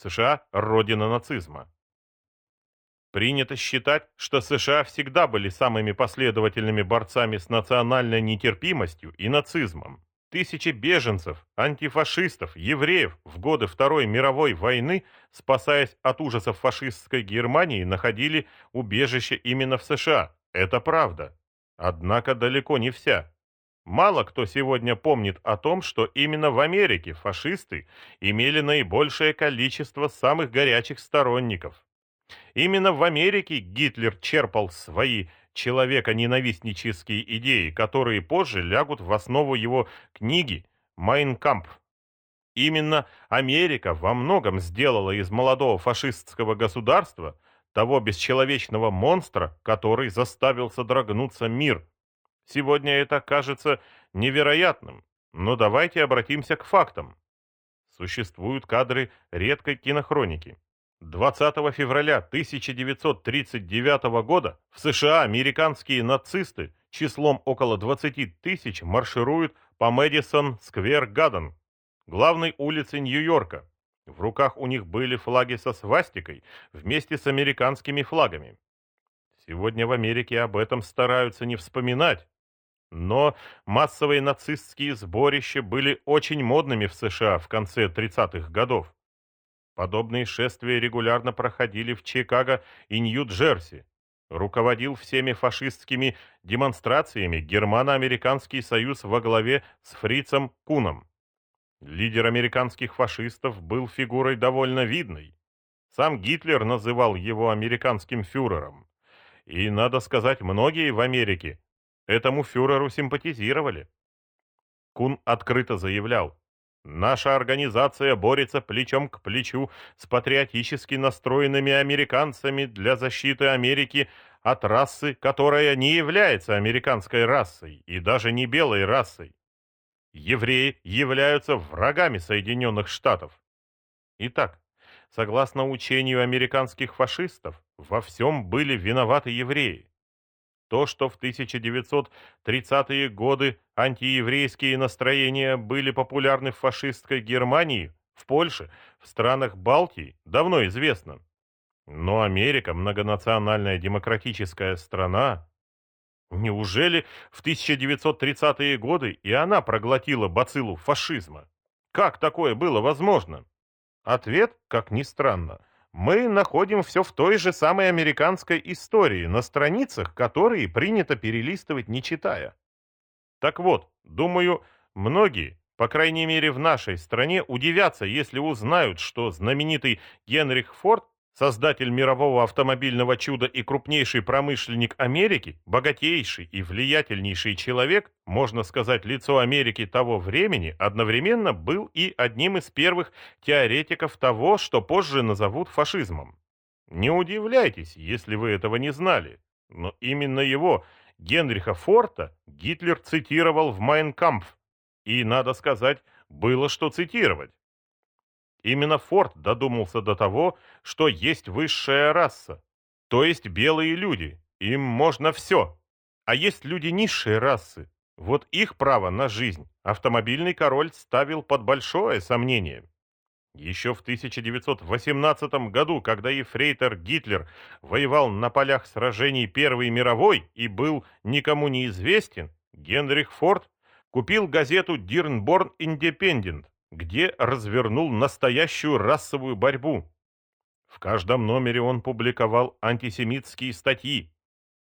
США – родина нацизма. Принято считать, что США всегда были самыми последовательными борцами с национальной нетерпимостью и нацизмом. Тысячи беженцев, антифашистов, евреев в годы Второй мировой войны, спасаясь от ужасов фашистской Германии, находили убежище именно в США. Это правда. Однако далеко не вся. Мало кто сегодня помнит о том, что именно в Америке фашисты имели наибольшее количество самых горячих сторонников. Именно в Америке Гитлер черпал свои человеконенавистнические идеи, которые позже лягут в основу его книги «Майн Кампф». Именно Америка во многом сделала из молодого фашистского государства того бесчеловечного монстра, который заставил содрогнуться мир. Сегодня это кажется невероятным, но давайте обратимся к фактам. Существуют кадры редкой кинохроники. 20 февраля 1939 года в США американские нацисты числом около 20 тысяч маршируют по Мэдисон Сквер Гадден, главной улице Нью-Йорка. В руках у них были флаги со свастикой вместе с американскими флагами. Сегодня в Америке об этом стараются не вспоминать. Но массовые нацистские сборища были очень модными в США в конце 30-х годов. Подобные шествия регулярно проходили в Чикаго и Нью-Джерси. Руководил всеми фашистскими демонстрациями Германо-Американский союз во главе с Фрицем Куном. Лидер американских фашистов был фигурой довольно видной. Сам Гитлер называл его американским фюрером. И, надо сказать, многие в Америке этому фюреру симпатизировали. Кун открыто заявлял, Наша организация борется плечом к плечу с патриотически настроенными американцами для защиты Америки от расы, которая не является американской расой и даже не белой расой. Евреи являются врагами Соединенных Штатов. Итак, согласно учению американских фашистов, во всем были виноваты евреи. То, что в 1930-е годы антиеврейские настроения были популярны в фашистской Германии, в Польше, в странах Балтии, давно известно. Но Америка, многонациональная демократическая страна, неужели в 1930-е годы и она проглотила бациллу фашизма? Как такое было возможно? Ответ, как ни странно, мы находим все в той же самой американской истории, на страницах, которые принято перелистывать не читая. Так вот, думаю, многие, по крайней мере в нашей стране, удивятся, если узнают, что знаменитый Генрих Форд Создатель мирового автомобильного чуда и крупнейший промышленник Америки, богатейший и влиятельнейший человек, можно сказать, лицо Америки того времени, одновременно был и одним из первых теоретиков того, что позже назовут фашизмом. Не удивляйтесь, если вы этого не знали, но именно его, Генриха Форта, Гитлер цитировал в «Майнкампф», и, надо сказать, было что цитировать. Именно Форд додумался до того, что есть высшая раса, то есть белые люди, им можно все. А есть люди низшей расы, вот их право на жизнь автомобильный король ставил под большое сомнение. Еще в 1918 году, когда ефрейтор Гитлер воевал на полях сражений Первой мировой и был никому неизвестен, Генрих Форд купил газету «Дирнборн Индепендент», где развернул настоящую расовую борьбу. В каждом номере он публиковал антисемитские статьи.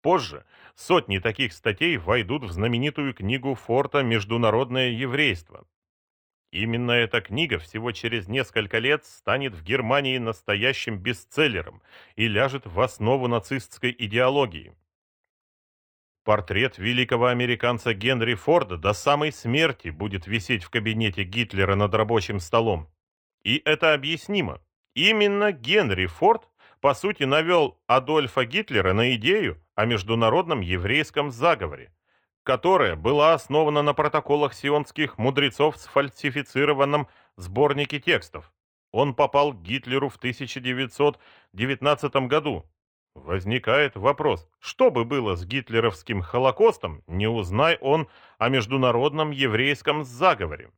Позже сотни таких статей войдут в знаменитую книгу Форта «Международное еврейство». Именно эта книга всего через несколько лет станет в Германии настоящим бестселлером и ляжет в основу нацистской идеологии. Портрет великого американца Генри Форда до самой смерти будет висеть в кабинете Гитлера над рабочим столом. И это объяснимо. Именно Генри Форд, по сути, навел Адольфа Гитлера на идею о международном еврейском заговоре, которая была основана на протоколах сионских мудрецов с фальсифицированном сборнике текстов. Он попал к Гитлеру в 1919 году, Возникает вопрос, что бы было с гитлеровским Холокостом, не узнай он о международном еврейском заговоре.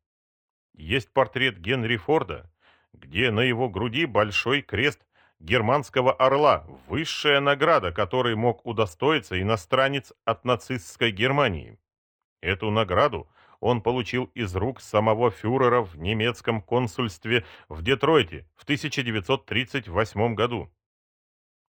Есть портрет Генри Форда, где на его груди большой крест германского орла, высшая награда, которой мог удостоиться иностранец от нацистской Германии. Эту награду он получил из рук самого фюрера в немецком консульстве в Детройте в 1938 году.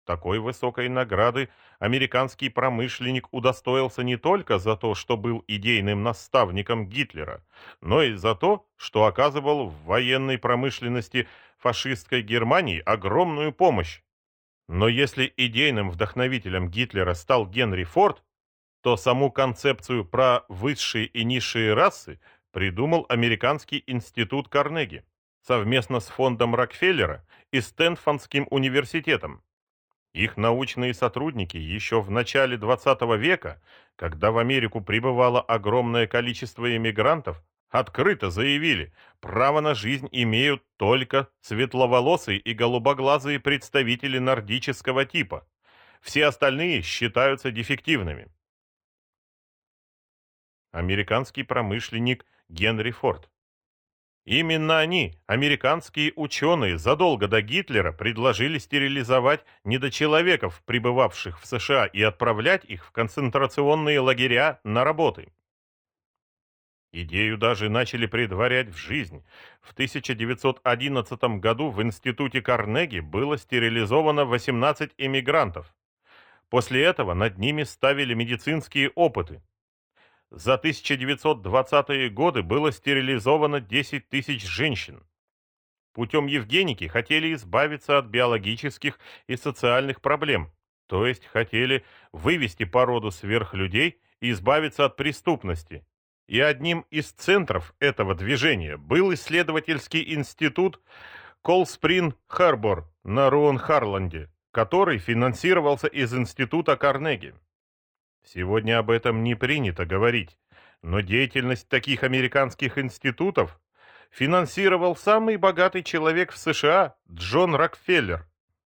Такой высокой награды американский промышленник удостоился не только за то, что был идейным наставником Гитлера, но и за то, что оказывал в военной промышленности фашистской Германии огромную помощь. Но если идейным вдохновителем Гитлера стал Генри Форд, то саму концепцию про высшие и низшие расы придумал Американский институт Карнеги совместно с фондом Рокфеллера и Стэнфордским университетом. Их научные сотрудники еще в начале 20 века, когда в Америку прибывало огромное количество иммигрантов, открыто заявили, право на жизнь имеют только светловолосые и голубоглазые представители нордического типа. Все остальные считаются дефективными. Американский промышленник Генри Форд Именно они, американские ученые, задолго до Гитлера предложили стерилизовать недочеловеков, прибывавших в США, и отправлять их в концентрационные лагеря на работы. Идею даже начали предварять в жизнь. В 1911 году в институте Карнеги было стерилизовано 18 эмигрантов. После этого над ними ставили медицинские опыты. За 1920-е годы было стерилизовано 10 тысяч женщин. Путем Евгеники хотели избавиться от биологических и социальных проблем, то есть хотели вывести породу сверхлюдей и избавиться от преступности. И одним из центров этого движения был исследовательский институт Колсприн-Харбор на Руон-Харланде, который финансировался из института Карнеги. Сегодня об этом не принято говорить, но деятельность таких американских институтов финансировал самый богатый человек в США Джон Рокфеллер.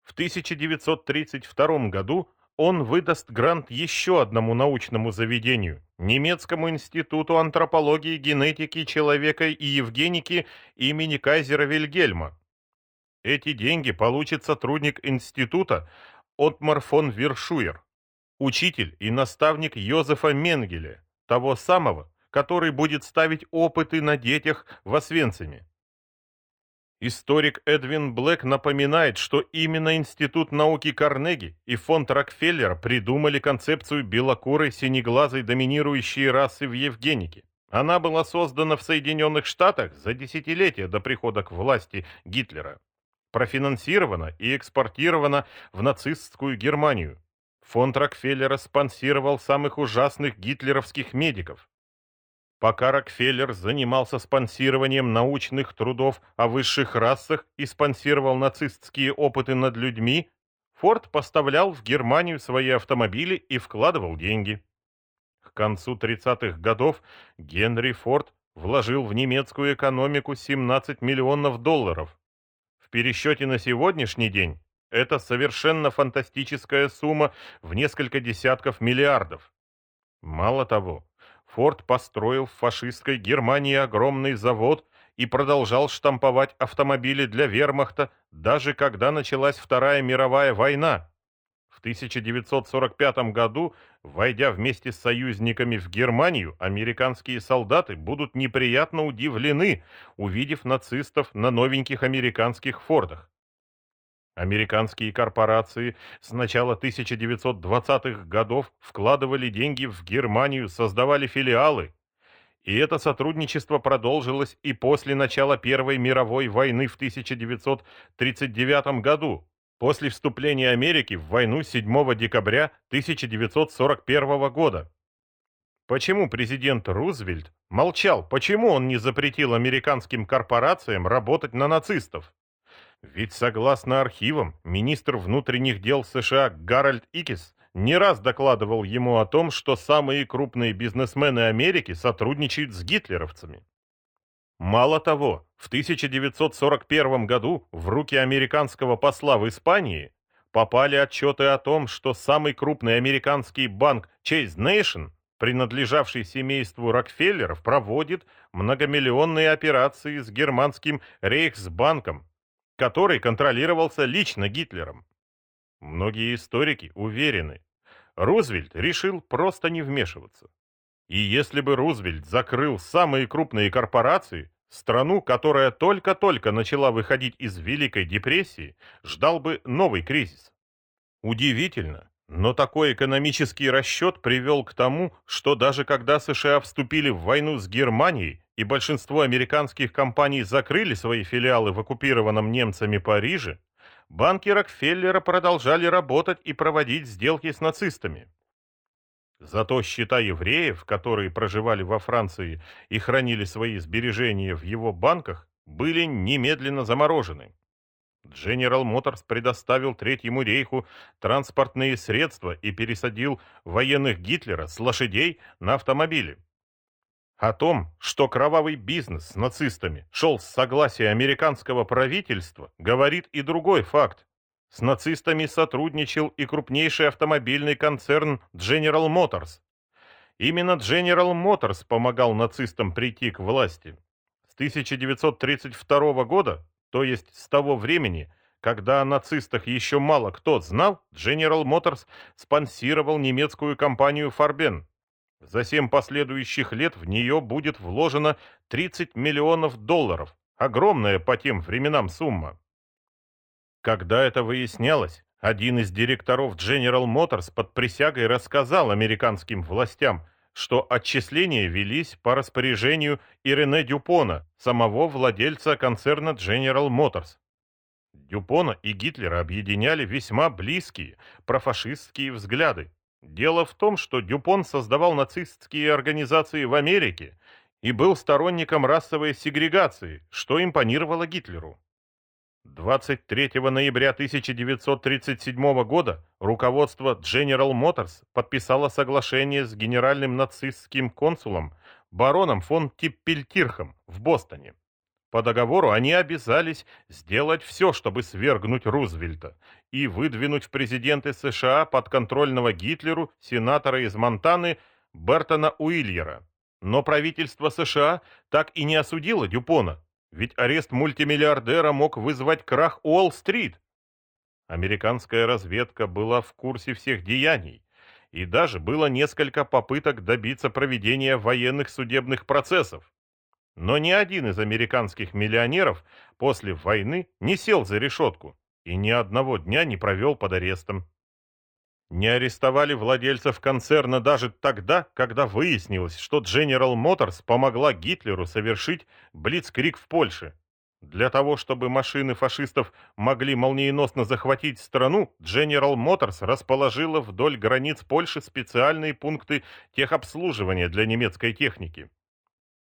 В 1932 году он выдаст грант еще одному научному заведению – немецкому институту антропологии, генетики, человека и евгеники имени Кайзера Вильгельма. Эти деньги получит сотрудник института Отмар фон Вершуер учитель и наставник Йозефа Менгеля, того самого, который будет ставить опыты на детях в Освенциме. Историк Эдвин Блэк напоминает, что именно Институт науки Карнеги и фонд Рокфеллера придумали концепцию белокурой синеглазой доминирующей расы в Евгенике. Она была создана в Соединенных Штатах за десятилетия до прихода к власти Гитлера. Профинансирована и экспортирована в нацистскую Германию. Фонд Рокфеллера спонсировал самых ужасных гитлеровских медиков. Пока Рокфеллер занимался спонсированием научных трудов о высших расах и спонсировал нацистские опыты над людьми, Форд поставлял в Германию свои автомобили и вкладывал деньги. К концу 30-х годов Генри Форд вложил в немецкую экономику 17 миллионов долларов. В пересчете на сегодняшний день это совершенно фантастическая сумма в несколько десятков миллиардов. Мало того, Форд построил в фашистской Германии огромный завод и продолжал штамповать автомобили для вермахта, даже когда началась Вторая мировая война. В 1945 году, войдя вместе с союзниками в Германию, американские солдаты будут неприятно удивлены, увидев нацистов на новеньких американских фордах. Американские корпорации с начала 1920-х годов вкладывали деньги в Германию, создавали филиалы. И это сотрудничество продолжилось и после начала Первой мировой войны в 1939 году, после вступления Америки в войну 7 декабря 1941 года. Почему президент Рузвельт молчал? Почему он не запретил американским корпорациям работать на нацистов? Ведь согласно архивам, министр внутренних дел США Гарольд Икис не раз докладывал ему о том, что самые крупные бизнесмены Америки сотрудничают с гитлеровцами. Мало того, в 1941 году в руки американского посла в Испании попали отчеты о том, что самый крупный американский банк Chase Nation, принадлежавший семейству Рокфеллеров, проводит многомиллионные операции с германским Рейхсбанком который контролировался лично Гитлером. Многие историки уверены, Рузвельт решил просто не вмешиваться. И если бы Рузвельт закрыл самые крупные корпорации, страну, которая только-только начала выходить из Великой депрессии, ждал бы новый кризис. Удивительно, но такой экономический расчет привел к тому, что даже когда США вступили в войну с Германией и большинство американских компаний закрыли свои филиалы в оккупированном немцами Париже, банки Рокфеллера продолжали работать и проводить сделки с нацистами. Зато счета евреев, которые проживали во Франции и хранили свои сбережения в его банках, были немедленно заморожены. General Motors предоставил Третьему рейху транспортные средства и пересадил военных Гитлера с лошадей на автомобили. О том, что кровавый бизнес с нацистами шел с согласия американского правительства, говорит и другой факт. С нацистами сотрудничал и крупнейший автомобильный концерн General Motors. Именно General Motors помогал нацистам прийти к власти. С 1932 года, то есть с того времени, когда о нацистах еще мало кто знал, General Motors спонсировал немецкую компанию Farben. За семь последующих лет в нее будет вложено 30 миллионов долларов. Огромная по тем временам сумма. Когда это выяснялось, один из директоров General Motors под присягой рассказал американским властям, что отчисления велись по распоряжению Ирене Дюпона, самого владельца концерна General Motors. Дюпона и Гитлера объединяли весьма близкие профашистские взгляды. Дело в том, что Дюпон создавал нацистские организации в Америке и был сторонником расовой сегрегации, что импонировало Гитлеру. 23 ноября 1937 года руководство General Motors подписало соглашение с генеральным нацистским консулом бароном фон Типпельтирхом в Бостоне. По договору они обязались сделать все, чтобы свергнуть Рузвельта и выдвинуть в президенты США подконтрольного Гитлеру сенатора из Монтаны Бертона Уильера. Но правительство США так и не осудило Дюпона, ведь арест мультимиллиардера мог вызвать крах Уолл-стрит. Американская разведка была в курсе всех деяний, и даже было несколько попыток добиться проведения военных судебных процессов. Но ни один из американских миллионеров после войны не сел за решетку и ни одного дня не провел под арестом. Не арестовали владельцев концерна даже тогда, когда выяснилось, что General Motors помогла Гитлеру совершить блицкриг в Польше. Для того, чтобы машины фашистов могли молниеносно захватить страну, General Motors расположила вдоль границ Польши специальные пункты техобслуживания для немецкой техники.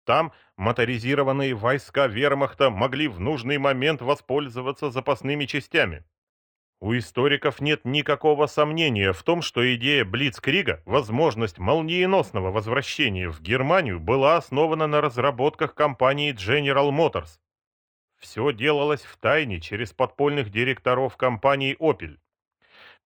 Там моторизированные войска вермахта могли в нужный момент воспользоваться запасными частями. У историков нет никакого сомнения в том, что идея Блицкрига, возможность молниеносного возвращения в Германию, была основана на разработках компании General Motors. Все делалось в тайне через подпольных директоров компании Opel.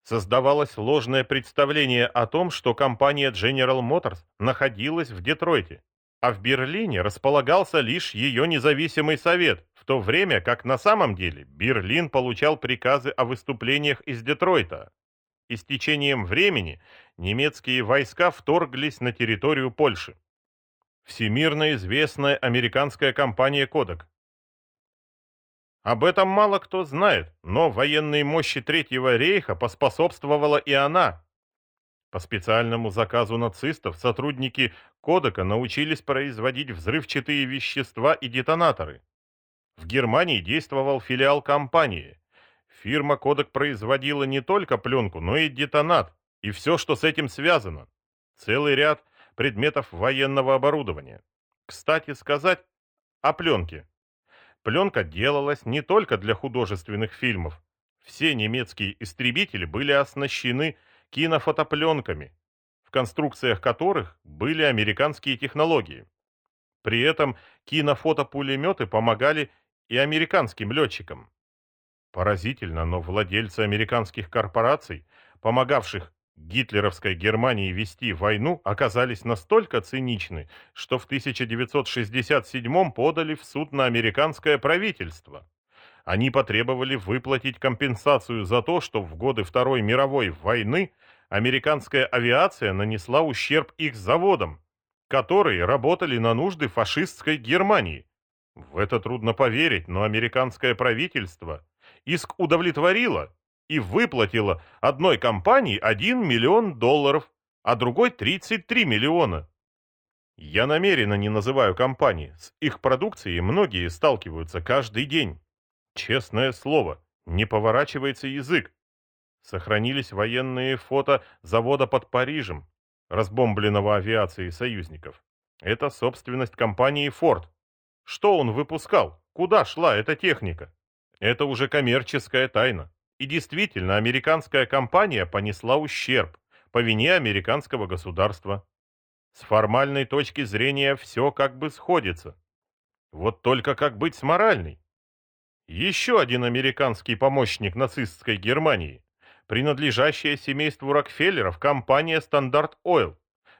Создавалось ложное представление о том, что компания General Motors находилась в Детройте а в Берлине располагался лишь ее независимый совет, то время как на самом деле Берлин получал приказы о выступлениях из Детройта. И с течением времени немецкие войска вторглись на территорию Польши. Всемирно известная американская компания «Кодек». Об этом мало кто знает, но военной мощи Третьего рейха поспособствовала и она, по специальному заказу нацистов сотрудники Кодека научились производить взрывчатые вещества и детонаторы. В Германии действовал филиал компании. Фирма Кодек производила не только пленку, но и детонат, и все, что с этим связано. Целый ряд предметов военного оборудования. Кстати сказать о пленке. Пленка делалась не только для художественных фильмов. Все немецкие истребители были оснащены кинофотопленками, в конструкциях которых были американские технологии. При этом кинофотопулеметы помогали и американским летчикам. Поразительно, но владельцы американских корпораций, помогавших гитлеровской Германии вести войну, оказались настолько циничны, что в 1967 подали в суд на американское правительство. Они потребовали выплатить компенсацию за то, что в годы Второй мировой войны американская авиация нанесла ущерб их заводам, которые работали на нужды фашистской Германии. В это трудно поверить, но американское правительство иск удовлетворило и выплатило одной компании 1 миллион долларов, а другой 33 миллиона. Я намеренно не называю компании, с их продукцией многие сталкиваются каждый день. Честное слово, не поворачивается язык. Сохранились военные фото завода под Парижем, разбомбленного авиацией союзников. Это собственность компании Ford. Что он выпускал? Куда шла эта техника? Это уже коммерческая тайна. И действительно, американская компания понесла ущерб по вине американского государства. С формальной точки зрения все как бы сходится. Вот только как быть с моральной? Еще один американский помощник нацистской Германии, принадлежащая семейству Рокфеллеров, компания Standard Oil,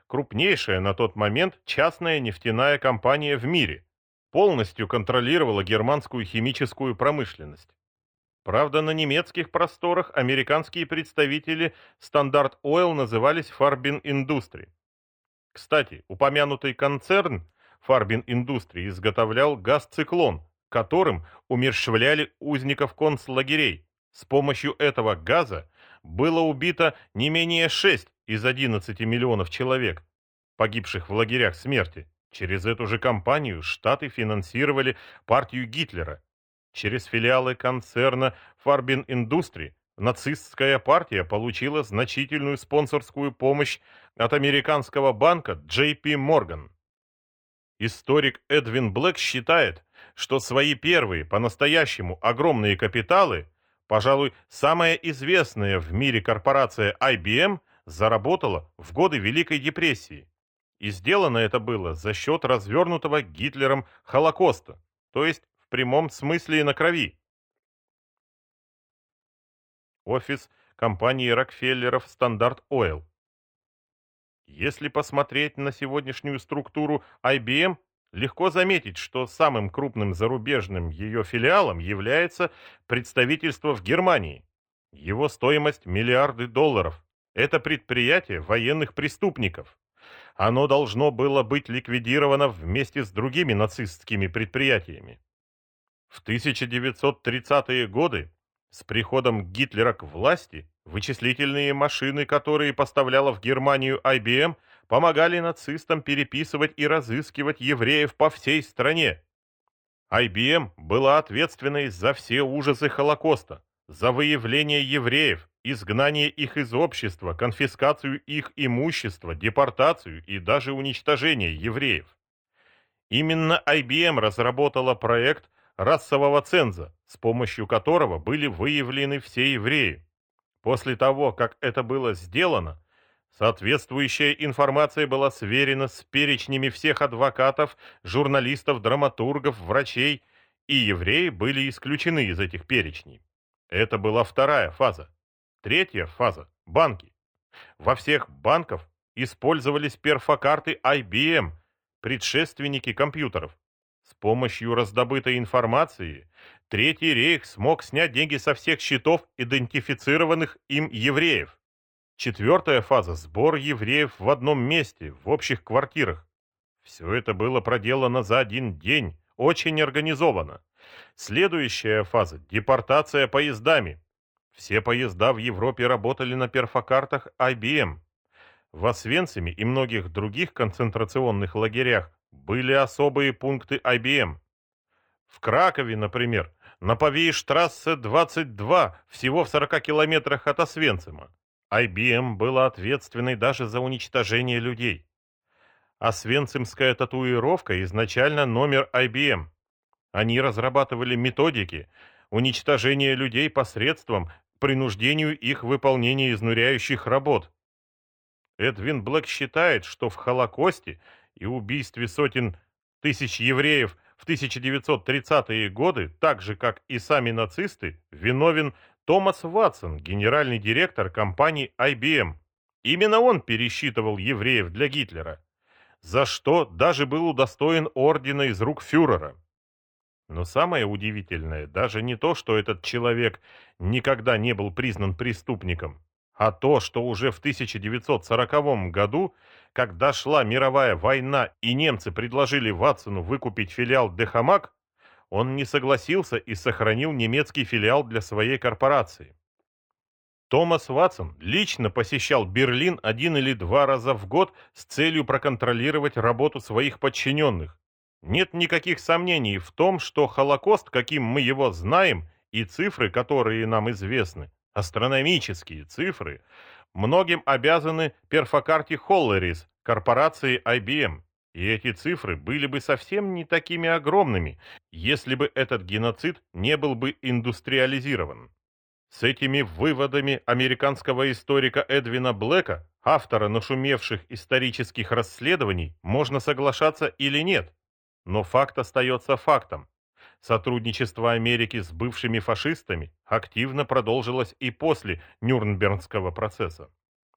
крупнейшая на тот момент частная нефтяная компания в мире, полностью контролировала германскую химическую промышленность. Правда, на немецких просторах американские представители Standard Oil назывались Farbin Industry. Кстати, упомянутый концерн Farbin Industry изготовлял газ-циклон, которым умерщвляли узников концлагерей. С помощью этого газа было убито не менее 6 из 11 миллионов человек, погибших в лагерях смерти. Через эту же компанию Штаты финансировали партию Гитлера. Через филиалы концерна Farbin Industry нацистская партия получила значительную спонсорскую помощь от американского банка JP Morgan. Историк Эдвин Блэк считает, что свои первые по-настоящему огромные капиталы, пожалуй, самая известная в мире корпорация IBM, заработала в годы Великой депрессии. И сделано это было за счет развернутого Гитлером Холокоста, то есть в прямом смысле и на крови. Офис компании Рокфеллеров Стандарт Ойл если посмотреть на сегодняшнюю структуру IBM, легко заметить, что самым крупным зарубежным ее филиалом является представительство в Германии. Его стоимость – миллиарды долларов. Это предприятие военных преступников. Оно должно было быть ликвидировано вместе с другими нацистскими предприятиями. В 1930-е годы с приходом Гитлера к власти Вычислительные машины, которые поставляла в Германию IBM, помогали нацистам переписывать и разыскивать евреев по всей стране. IBM была ответственной за все ужасы Холокоста, за выявление евреев, изгнание их из общества, конфискацию их имущества, депортацию и даже уничтожение евреев. Именно IBM разработала проект расового ценза, с помощью которого были выявлены все евреи. После того, как это было сделано, соответствующая информация была сверена с перечнями всех адвокатов, журналистов, драматургов, врачей, и евреи были исключены из этих перечней. Это была вторая фаза. Третья фаза – банки. Во всех банках использовались перфокарты IBM, предшественники компьютеров. С помощью раздобытой информации Третий рейх смог снять деньги со всех счетов идентифицированных им евреев. Четвертая фаза – сбор евреев в одном месте, в общих квартирах. Все это было проделано за один день, очень организованно. Следующая фаза – депортация поездами. Все поезда в Европе работали на перфокартах IBM. В Освенциме и многих других концентрационных лагерях были особые пункты IBM. В Кракове, например, на Павииштрассе 22, всего в 40 километрах от Освенцима. IBM была ответственной даже за уничтожение людей. Освенцимская татуировка изначально номер IBM. Они разрабатывали методики уничтожения людей посредством принуждению их выполнения изнуряющих работ. Эдвин Блэк считает, что в Холокосте и убийстве сотен тысяч евреев – в 1930-е годы, так же как и сами нацисты, виновен Томас Ватсон, генеральный директор компании IBM. Именно он пересчитывал евреев для Гитлера, за что даже был удостоен ордена из рук фюрера. Но самое удивительное даже не то, что этот человек никогда не был признан преступником, а то, что уже в 1940 году, когда шла мировая война и немцы предложили Ватсону выкупить филиал Дехамак, он не согласился и сохранил немецкий филиал для своей корпорации. Томас Ватсон лично посещал Берлин один или два раза в год с целью проконтролировать работу своих подчиненных. Нет никаких сомнений в том, что Холокост, каким мы его знаем, и цифры, которые нам известны, астрономические цифры, многим обязаны перфокарте Холлерис, корпорации IBM. И эти цифры были бы совсем не такими огромными, если бы этот геноцид не был бы индустриализирован. С этими выводами американского историка Эдвина Блэка, автора нашумевших исторических расследований, можно соглашаться или нет. Но факт остается фактом. Сотрудничество Америки с бывшими фашистами активно продолжилось и после Нюрнбергского процесса.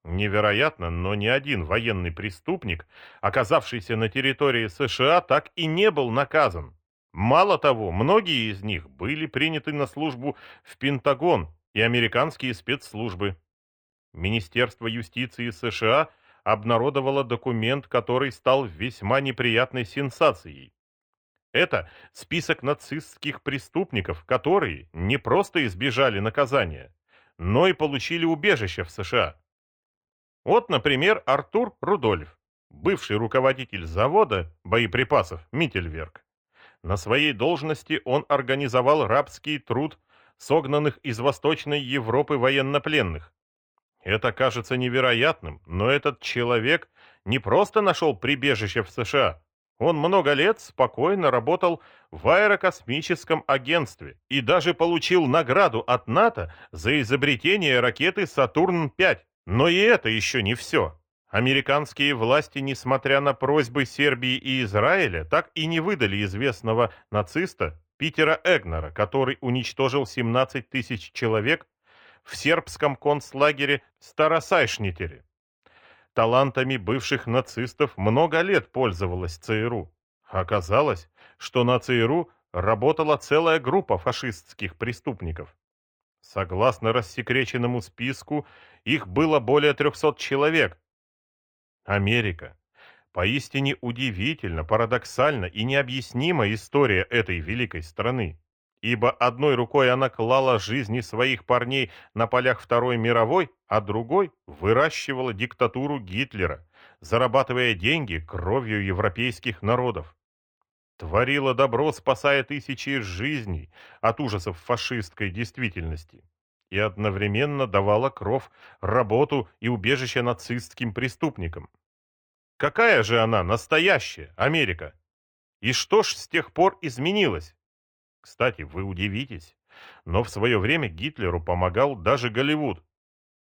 Невероятно, но ни один военный преступник, оказавшийся на территории США, так и не был наказан. Мало того, многие из них были приняты на службу в Пентагон и американские спецслужбы. Министерство юстиции США обнародовало документ, который стал весьма неприятной сенсацией. Это список нацистских преступников, которые не просто избежали наказания, но и получили убежище в США. Вот, например, Артур Рудольф, бывший руководитель завода боеприпасов Миттельверк. На своей должности он организовал рабский труд согнанных из Восточной Европы военнопленных. Это кажется невероятным, но этот человек не просто нашел прибежище в США. Он много лет спокойно работал в аэрокосмическом агентстве и даже получил награду от НАТО за изобретение ракеты «Сатурн-5». Но и это еще не все. Американские власти, несмотря на просьбы Сербии и Израиля, так и не выдали известного нациста Питера Эгнера, который уничтожил 17 тысяч человек в сербском концлагере Старосайшнитере. Талантами бывших нацистов много лет пользовалась ЦРУ. Оказалось, что на ЦРУ работала целая группа фашистских преступников. Согласно рассекреченному списку, их было более 300 человек. Америка. Поистине удивительно, парадоксально и необъяснима история этой великой страны. Ибо одной рукой она клала жизни своих парней на полях Второй мировой, а другой выращивала диктатуру Гитлера, зарабатывая деньги кровью европейских народов. Творила добро, спасая тысячи жизней от ужасов фашистской действительности. И одновременно давала кров, работу и убежище нацистским преступникам. Какая же она, настоящая, Америка? И что ж с тех пор изменилось? Кстати, вы удивитесь, но в свое время Гитлеру помогал даже Голливуд.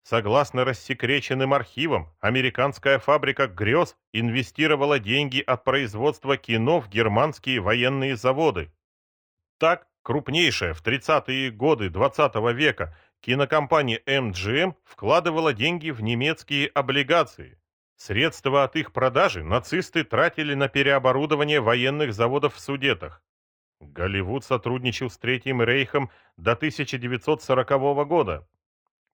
Согласно рассекреченным архивам, американская фабрика грез инвестировала деньги от производства кино в германские военные заводы. Так, крупнейшая в 30-е годы 20 -го века кинокомпания MGM вкладывала деньги в немецкие облигации. Средства от их продажи нацисты тратили на переоборудование военных заводов в Судетах. Голливуд сотрудничал с Третьим Рейхом до 1940 года.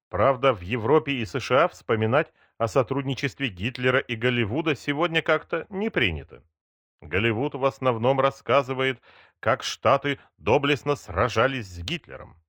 Правда, в Европе и США вспоминать о сотрудничестве Гитлера и Голливуда сегодня как-то не принято. Голливуд в основном рассказывает, как Штаты доблестно сражались с Гитлером.